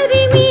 Hari